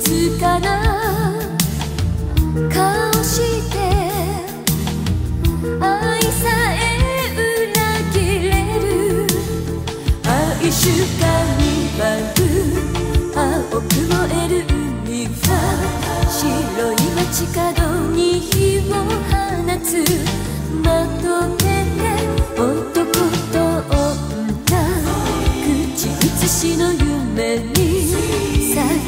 つかない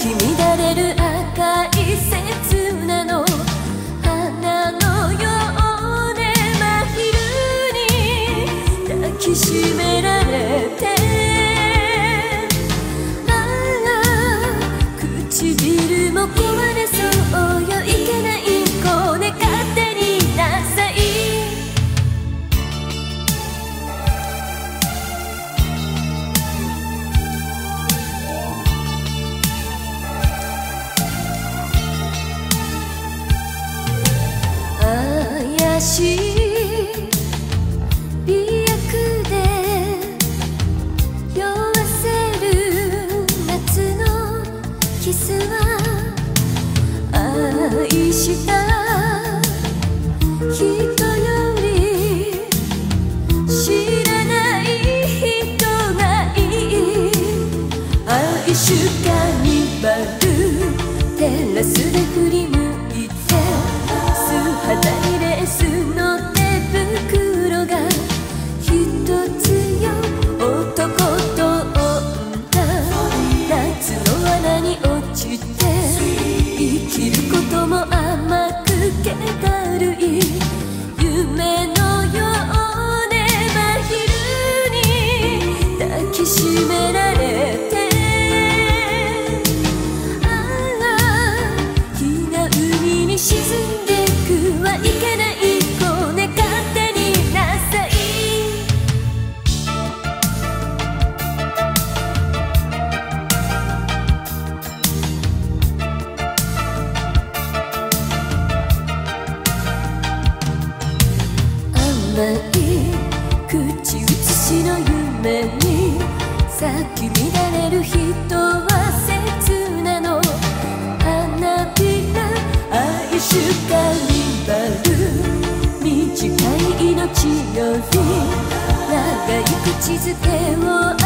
咲きし美薬で酔わせる夏のキスは愛した人より知らない人がいい愛しかにばるテラスで振り向いて素肌に esir ない口移しの夢に咲き乱れる人は切なの花びら愛しかにばる短い命より長い口づけを